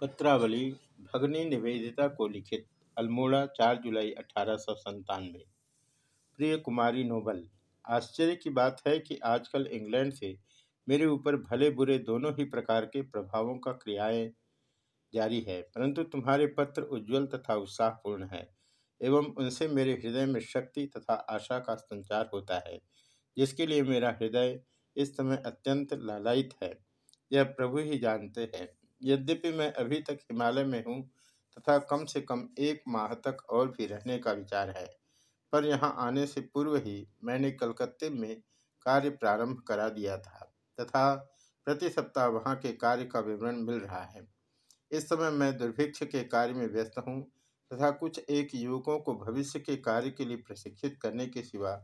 पत्रावली भगनी निवेदिता को लिखित, अल्मोड़ा, चार जुलाई अठारह सौ संतानवे। प्रिय कुमारी नोबल, आश्चर्य की बात है कि आजकल इंग्लैंड से मेरे ऊपर भले बुरे दोनों ही प्रकार के प्रभावों का क्रियाएँ जारी है, परंतु तुम्हारे पत्र उज्जवल तथा उत्साहपूर्ण है एवं उनसे मेरे हृदय में शक्ति तथा आशा का संचार होता है, जिसके लिए मेरा हृदय इस समय अत्यंत लालायित है। यह प्रभु ही जानते हैं। यद्यपि मैं अभी तक हिमालय में हूँ, तथा कम से कम एक माह तक और भी रहने का विचार है। पर यहाँ आने से पूर्व ही मैंने कलकत्ते में कार्य प्रारंभ करा दिया था, तथा प्रति सप्ताह वहाँ के कार्य का विवरण मिल रहा है। इस समय मैं दुर्भिक्ष के कार्य में व्यस्त हूँ, तथा कुछ एक युवकों को भविष्य के कार्य के लिए प्रशिक्षित करने के सिवा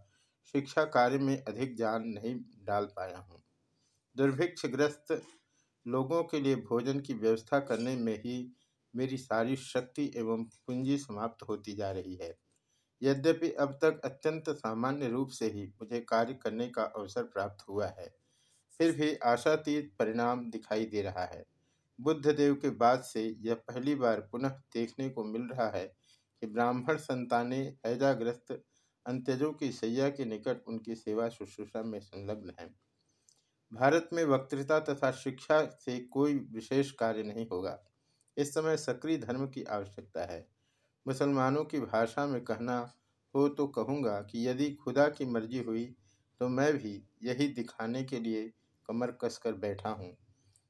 शिक्षा कार्य में अधिक जान नहीं डाल पाया हूँ। दुर्भिक्षग्रस्त लोगों के लिए भोजन की व्यवस्था करने में ही मेरी सारी शक्ति एवं पूंजी समाप्त होती जा रही है। यद्यपि अब तक अत्यंत सामान्य रूप से ही मुझे कार्य करने का अवसर प्राप्त हुआ है, फिर भी आशातीत परिणाम दिखाई दे रहा है। बुद्ध देव के बाद से यह पहली बार पुनः देखने को मिल रहा है कि ब्राह्मण संताने हैजाग्रस्त अंत्यजों की सैया के निकट उनकी सेवा शुश्रूषा में संलग्न हैं। भारत में वक्तृता तथा शिक्षा से कोई विशेष कार्य नहीं होगा। इस समय सक्रिय धर्म की आवश्यकता है। मुसलमानों की भाषा में कहना हो तो कहूँगा कि यदि खुदा की मर्ज़ी हुई तो मैं भी यही दिखाने के लिए कमर कसकर बैठा हूँ।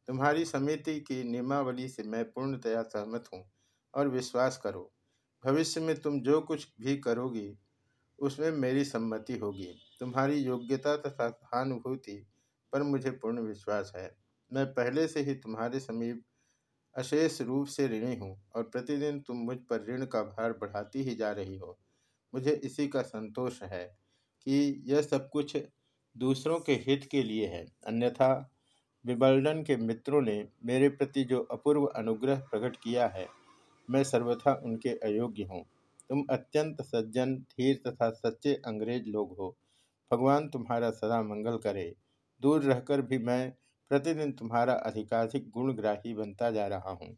तुम्हारी समिति की नियमावली से मैं पूर्णतया सहमत हूँ और विश्वास करो, भविष्य में तुम जो कुछ भी करोगी, उसमें मेरी सम्मति होगी। तुम्हारी योग्यता तथा सहानुभूति पर मुझे पूर्ण विश्वास है। मैं पहले से ही तुम्हारे समीप अशेष रूप से ऋणी हूँ और प्रतिदिन तुम मुझ पर ऋण का भार बढ़ाती ही जा रही हो। मुझे इसी का संतोष है कि यह सब कुछ दूसरों के हित के लिए है। अन्यथा विबल्डन के मित्रों ने मेरे प्रति जो अपूर्व अनुग्रह प्रकट किया है, मैं सर्वथा उनके अयोग्य हूँ। तुम अत्यंत सज्जन, धीर तथा सच्चे अंग्रेज़ लोग हो। भगवान तुम्हारा सदा मंगल करे। दूर रहकर भी मैं प्रतिदिन तुम्हारा अधिकाधिक गुणग्राही बनता जा रहा हूँ।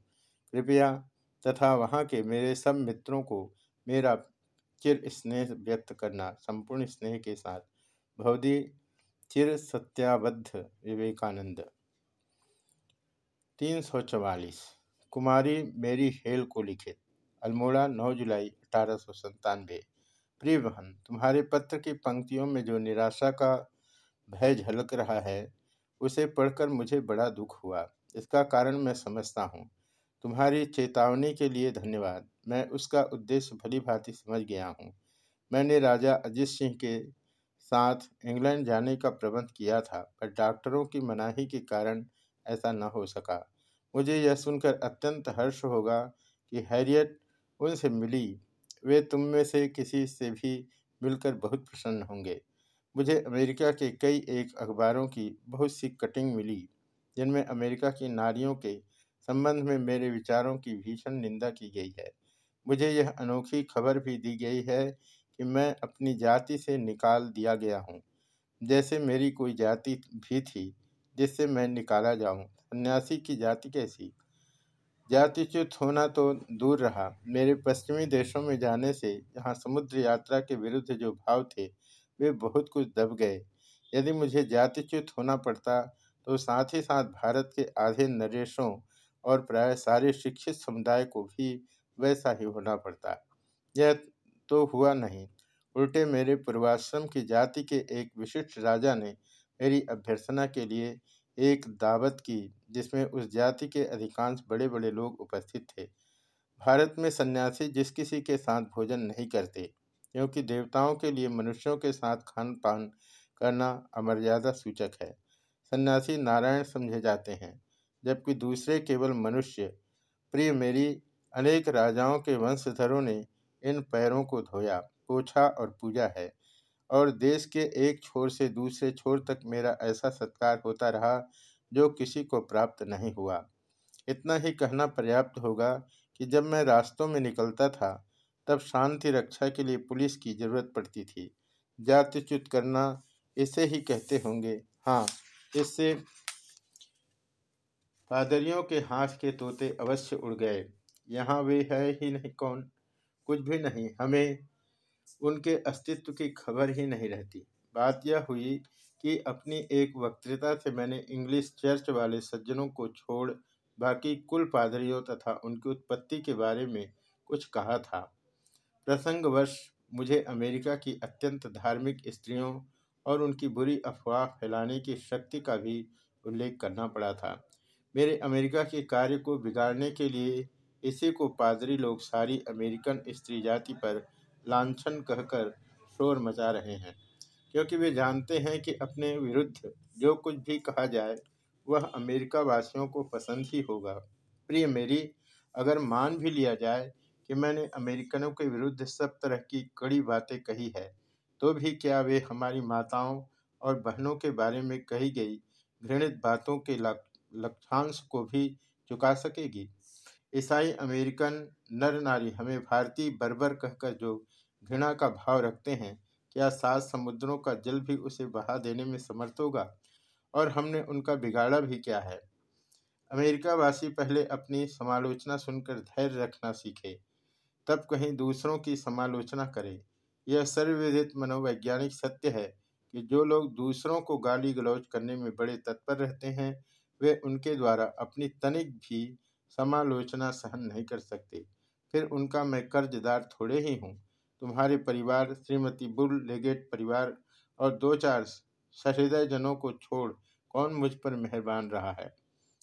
कृपया तथा वहाँ के मेरे सब मित्रों को मेरा चिर स्नेह व्यक्त करना, संपूर्ण स्नेह के साथ। भवदी चिर सत्याबद्ध विवेकानंद। तीन सौ चवालीस। कुमारी मेरी हेल को लिखित। अल्मोड़ा, नौ जुलाई, अठारह सौ संतानवे। प्रिय बहन, तुम्हारे पत्र की पंक्तियों में जो निराशा का भय झलक रहा है, उसे पढ़कर मुझे बड़ा दुख हुआ। इसका कारण मैं समझता हूँ। तुम्हारी चेतावनी के लिए धन्यवाद। मैं उसका उद्देश्य भली भांति समझ गया हूँ। मैंने राजा अजीत सिंह के साथ इंग्लैंड जाने का प्रबंध किया था, पर डॉक्टरों की मनाही के कारण ऐसा न हो सका। मुझे यह सुनकर अत्यंत हर्ष होगा कि हैरियट उनसे मिली। वे तुम में से किसी से भी मिलकर बहुत प्रसन्न होंगे। मुझे अमेरिका के कई एक अखबारों की बहुत सी कटिंग मिली, जिनमें अमेरिका की नारियों के संबंध में मेरे विचारों की भीषण निंदा की गई है। मुझे यह अनोखी खबर भी दी गई है कि मैं अपनी जाति से निकाल दिया गया हूँ। जैसे मेरी कोई जाति भी थी, जिससे मैं निकाला जाऊँ। सन्यासी की जाति कैसी? जातिच्युत होना तो दूर रहा। मेरे पश्चिमी देशों में जाने से यहाँ समुद्र यात्रा के विरुद्ध जो भाव थे वे बहुत कुछ दब गए। यदि मुझे जातिच्युत होना पड़ता तो साथ ही साथ भारत के आधे नरेशों और प्राय सारे शिक्षित समुदाय को भी वैसा ही होना पड़ता। यह तो हुआ नहीं। उल्टे मेरे पूर्वाश्रम की जाति के एक विशिष्ट राजा ने मेरी अभ्यर्थना के लिए एक दावत की, जिसमें उस जाति के अधिकांश बड़े बड़े लोग उपस्थित थे। भारत में सन्यासी जिस किसी के साथ भोजन नहीं करते क्योंकि देवताओं के लिए मनुष्यों के साथ खान पान करना अमर्यादा सूचक है। सन्यासी नारायण समझे जाते हैं, जबकि दूसरे केवल मनुष्य। प्रिय मेरी, अनेक राजाओं के वंशधरों ने इन पैरों को धोया, पोछा और पूजा है, और देश के एक छोर से दूसरे छोर तक मेरा ऐसा सत्कार होता रहा, जो किसी को प्राप्त नहीं हुआ। इतना ही कहना पर्याप्त होगा कि जब मैं रास्तों में निकलता था तब शांति रक्षा के लिए पुलिस की ज़रूरत पड़ती थी। जातिच्युत करना इसे ही कहते होंगे। हाँ इससे पादरियों के हाथ के तोते अवश्य उड़ गए। यहाँ वे है ही नहीं कौन? कुछ भी नहीं। हमें उनके अस्तित्व की खबर ही नहीं रहती। बात यह हुई कि अपनी एक वक्तृता से मैंने इंग्लिश चर्च वाले सज्जनों को छोड़ बाकी कुल पादरियों तथा उनकी उत्पत्ति के बारे में कुछ कहा था। प्रसंगवश, मुझे अमेरिका की अत्यंत धार्मिक स्त्रियों और उनकी बुरी अफवाह फैलाने की शक्ति का भी उल्लेख करना पड़ा था। मेरे अमेरिका के कार्य को बिगाड़ने के लिए इसी को पादरी लोग सारी अमेरिकन स्त्री जाति पर लाछन कहकर शोर मचा रहे हैं, क्योंकि वे जानते हैं कि अपने विरुद्ध जो कुछ भी कहा जाए, वह अमेरिका वासियों को पसंद ही होगा। प्रिय मेरी, अगर मान भी लिया जाए कि मैंने अमेरिकनों के विरुद्ध सब तरह की कड़ी बातें कही है तो भी क्या वे हमारी माताओं और बहनों के बारे में कही गई घृणित बातों के लक्षांश को भी चुका सकेगी? ईसाई अमेरिकन नर नारी हमें भारतीय बर्बर कहकर जो घृणा का भाव रखते हैं, क्या सात समुद्रों का जल भी उसे बहा देने में समर्थ होगा? और हमने उनका बिगाड़ा भी क्या है? अमेरिका वासी पहले अपनी समालोचना सुनकर धैर्य रखना सीखे। तब कहीं दूसरों की समालोचना करें। यह सर्वविदित मनोवैज्ञानिक सत्य है कि जो लोग दूसरों को गाली गलौज करने में बड़े तत्पर रहते हैं, वे उनके द्वारा अपनी तनिक भी समालोचना सहन नहीं कर सकते। फिर उनका मैं कर्जदार थोड़े ही हूँ। तुम्हारे परिवार, श्रीमती बुल लेगेट परिवार और दो चार सहृदय जनों को छोड़ कौन मुझ पर मेहरबान रहा है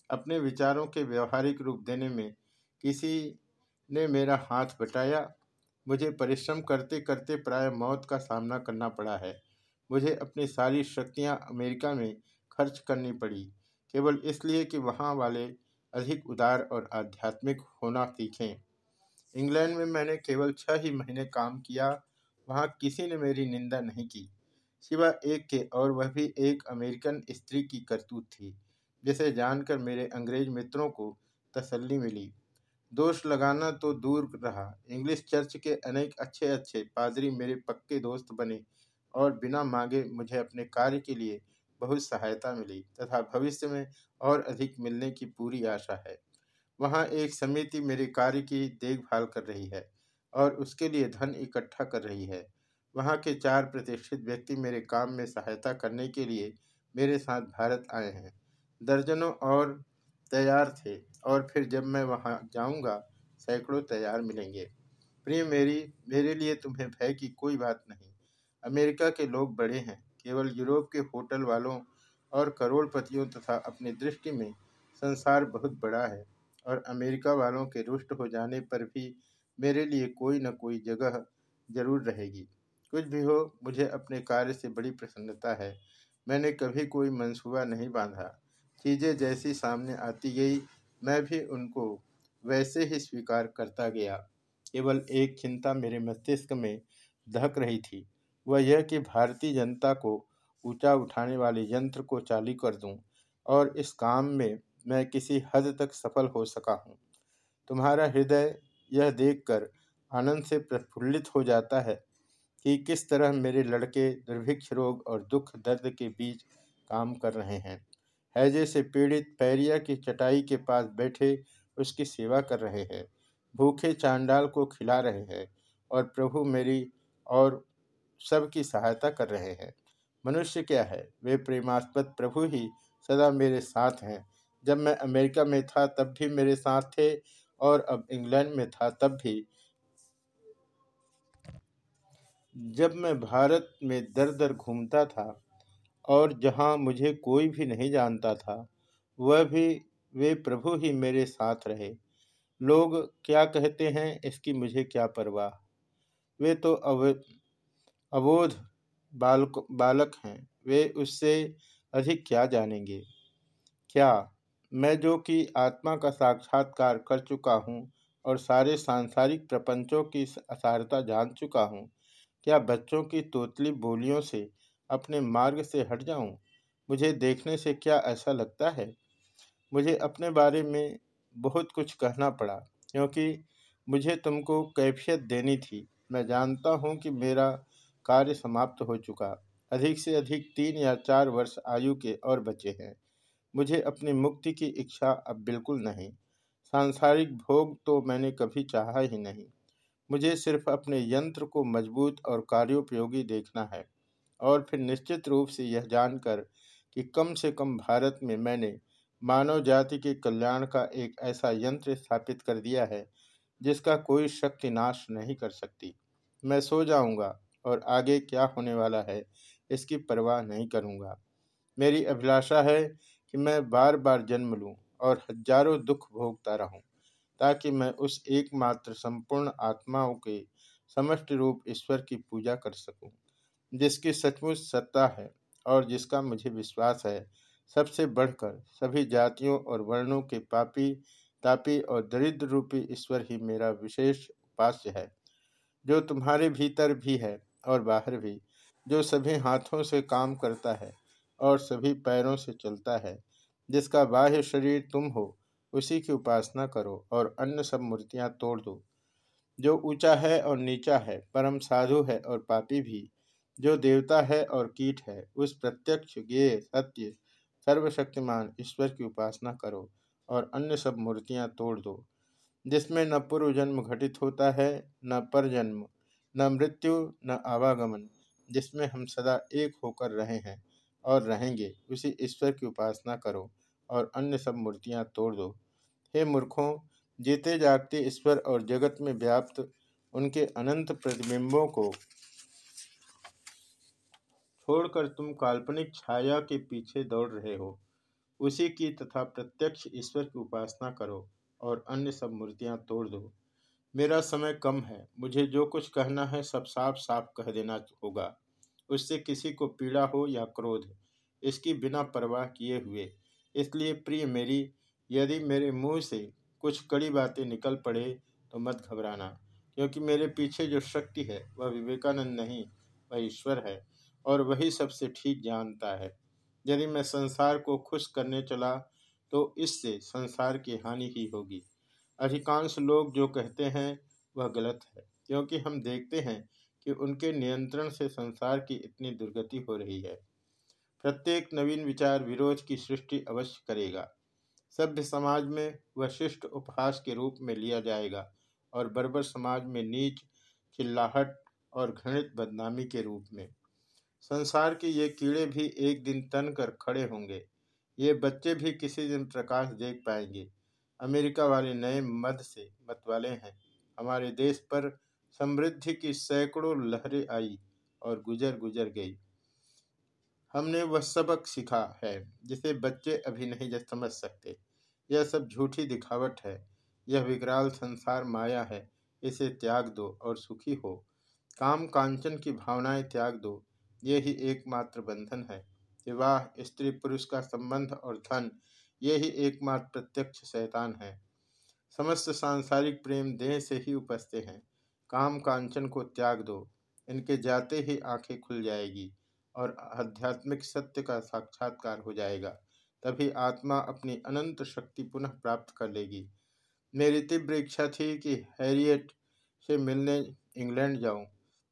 अपने विचारों के व्यवहारिक रूप देने में किसी ने मेरा हाथ बटाया। मुझे परिश्रम करते करते प्राय मौत का सामना करना पड़ा है। मुझे अपनी सारी शक्तियाँ अमेरिका में खर्च करनी पड़ी, केवल इसलिए कि वहाँ वाले अधिक उदार और आध्यात्मिक होना सीखें। इंग्लैंड में मैंने केवल छह ही महीने काम किया, वहाँ किसी ने मेरी निंदा नहीं की। सिवा एक के और वह भी एक अमेरिकन स्त्री की करतूत थी, जिसे जानकर मेरे अंग्रेज़ मित्रों को तसल्ली मिली। दोष लगाना तो दूर रहा। इंग्लिश चर्च के अनेक अच्छे अच्छे पादरी मेरे पक्के दोस्त बने और बिना मांगे मुझे अपने कार्य के लिए बहुत सहायता मिली तथा भविष्य में और अधिक मिलने की पूरी आशा है। वहाँ एक समिति मेरे कार्य की देखभाल कर रही है और उसके लिए धन इकट्ठा कर रही है। वहाँ के चार प्रतिष्ठित व्यक्ति मेरे काम में सहायता करने के लिए मेरे साथ भारत आए हैं। दर्जनों और तैयार थे और फिर जब मैं वहाँ जाऊँगा, सैकड़ों तैयार मिलेंगे। प्रिय मेरी, मेरे लिए तुम्हें भय की कोई बात नहीं। अमेरिका के लोग बड़े हैं। केवल यूरोप के होटल वालों और करोड़पतियों तथा अपनी दृष्टि में संसार बहुत बड़ा है और अमेरिका वालों के रुष्ट हो जाने पर भी मेरे लिए कोई न कोई जगह ज़रूर रहेगी। कुछ भी हो, मुझे अपने कार्य से बड़ी प्रसन्नता है। मैंने कभी कोई मंसूबा नहीं बांधा। चीज़ें जैसी सामने आती गई, मैं भी उनको वैसे ही स्वीकार करता गया। केवल एक चिंता मेरे मस्तिष्क में धक रही थी। वह यह कि भारतीय जनता को ऊँचा उठाने वाले यंत्र को चालू कर दूँ और इस काम में मैं किसी हद तक सफल हो सका हूँ। तुम्हारा हृदय यह देखकर आनंद से प्रफुल्लित हो जाता है कि किस तरह मेरे लड़के दुर्भिक्ष रोग और दुख दर्द के बीच काम कर रहे हैं। हैजे से पीड़ित पैरिया की चटाई के पास बैठे उसकी सेवा कर रहे हैं, भूखे चांडाल को खिला रहे हैं और प्रभु मेरी और सबकी सहायता कर रहे हैं। मनुष्य क्या है? वे प्रेमास्पद प्रभु ही सदा मेरे साथ हैं। जब मैं अमेरिका में था, तब भी मेरे साथ थे और अब इंग्लैंड में था, तब भी। जब मैं भारत में दर दर घूमता था और जहाँ मुझे कोई भी नहीं जानता था, वह भी, वे प्रभु ही मेरे साथ रहे। लोग क्या कहते हैं, इसकी मुझे क्या परवाह? वे तो अव, अवोध बालक बालक हैं, वे उससे अधिक क्या जानेंगे? क्या मैं जो कि आत्मा का साक्षात्कार कर चुका हूँ और सारे सांसारिक प्रपंचों की असारता जान चुका हूँ, क्या बच्चों की तोतली बोलियों से अपने मार्ग से हट जाऊँ? मुझे देखने से क्या ऐसा लगता है? मुझे अपने बारे में बहुत कुछ कहना पड़ा, क्योंकि मुझे तुमको कैफियत देनी थी। मैं जानता हूँ कि मेरा कार्य समाप्त हो चुका। अधिक से अधिक तीन या चार वर्ष आयु के और बचे हैं। मुझे अपनी मुक्ति की इच्छा अब बिल्कुल नहीं। सांसारिक भोग तो मैंने कभी चाहा ही नहीं। मुझे सिर्फ़ अपने यंत्र को मज़बूत और कार्योपयोगी देखना है। और फिर निश्चित रूप से यह जानकर कि कम से कम भारत में मैंने मानव जाति के कल्याण का एक ऐसा यंत्र स्थापित कर दिया है, जिसका कोई शक्ति नाश नहीं कर सकती। मैं सो जाऊँगा और आगे क्या होने वाला है, इसकी परवाह नहीं करूँगा। मेरी अभिलाषा है कि मैं बार बार जन्म लूँ और हज़ारों दुख भोगता रहूँ, ताकि मैं उस एकमात्र संपूर्ण आत्माओं के समष्टि रूप ईश्वर की पूजा कर सकूँ। जिसकी सचमुच सत्ता है और जिसका मुझे विश्वास है, सबसे बढ़कर सभी जातियों और वर्णों के पापी, तापी और दरिद्र रूपी ईश्वर ही मेरा विशेष उपास्य है, जो तुम्हारे भीतर भी है और बाहर भी, जो सभी हाथों से काम करता है और सभी पैरों से चलता है, जिसका बाह्य शरीर तुम हो, उसी की उपासना करो और अन्य सब मूर्तियाँ तोड़ दो। जो ऊँचा है और नीचा है, परम साधु है और पापी भी जो देवता है और कीट है, उस प्रत्यक्ष ज्ञेय, सत्य, सर्वशक्तिमान ईश्वर की उपासना करो और अन्य सब मूर्तियाँ तोड़ दो, जिसमें न पूर्व जन्म घटित होता है, न पर जन्म, न मृत्यु, न आवागमन, जिसमें हम सदा एक होकर रहे हैं और रहेंगे, उसी ईश्वर की उपासना करो और अन्य सब मूर्तियाँ तोड़ दो। हे मूर्खों, जीते जागते ईश्वर और जगत में व्याप्त उनके अनंत प्रतिबिंबों को छोड़कर तुम काल्पनिक छाया के पीछे दौड़ रहे हो। उसी की तथा प्रत्यक्ष ईश्वर की उपासना करो और अन्य सब मूर्तियाँ तोड़ दो। मेरा समय कम है। मुझे जो कुछ कहना है सब साफ़ साफ़ कह देना होगा। उससे किसी को पीड़ा हो या क्रोध, इसकी बिना परवाह किए हुए। इसलिए प्रिय मेरी, यदि मेरे मुँह से कुछ कड़ी बातें निकल पड़े तो मत घबराना, क्योंकि मेरे पीछे जो शक्ति है वह विवेकानंद नहीं, वह ईश्वर है। और वही सबसे ठीक जानता है। यदि मैं संसार को खुश करने चला तो इससे संसार की हानि ही होगी। अधिकांश लोग जो कहते हैं, वह गलत है, क्योंकि हम देखते हैं कि उनके नियंत्रण से संसार की इतनी दुर्गति हो रही है। प्रत्येक नवीन विचार विरोध की सृष्टि अवश्य करेगा। सभ्य समाज में वह शिष्ट उपहास के रूप में लिया जाएगा और बर्बर समाज में नीच, चिल्लाहट और घृणित बदनामी के रूप में। संसार के ये कीड़े भी एक दिन तन कर खड़े होंगे। ये बच्चे भी किसी दिन प्रकाश देख पाएँगे। अमेरिका वाले नए मद से मतवाले हैं। हमारे देश पर समृद्धि की सैकड़ों लहरें आई और गुजर गुजर गई। हमने वह सबक सीखा है, जिसे बच्चे अभी नहीं समझ सकते। यह सब झूठी दिखावट है। यह विकराल संसार माया है। इसे त्याग दो और सुखी हो। काम कांचन की भावनाएँ त्याग दो। ये ही एकमात्र बंधन है। विवाह, स्त्री, पुरुष का संबंध और धन, ये ही एकमात्र प्रत्यक्ष शैतान है। समस्त सांसारिक प्रेम देह से ही उपजते हैं। काम कांचन को त्याग दो। इनके जाते ही आँखें खुल जाएगी और आध्यात्मिक सत्य का साक्षात्कार हो जाएगा। तभी आत्मा अपनी अनंत शक्ति पुनः प्राप्त कर लेगी। मेरी तीव्र इच्छा थी कि हैरियट से मिलने इंग्लैंड जाऊँ।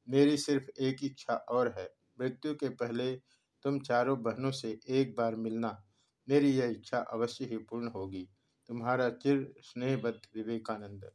मेरी सिर्फ़ एक इच्छा और है। मृत्यु के पहले तुम चारों बहनों से एक बार मिलना। मेरी यह इच्छा अवश्य ही पूर्ण होगी। तुम्हारा चिर स्नेहबद्ध विवेकानंद।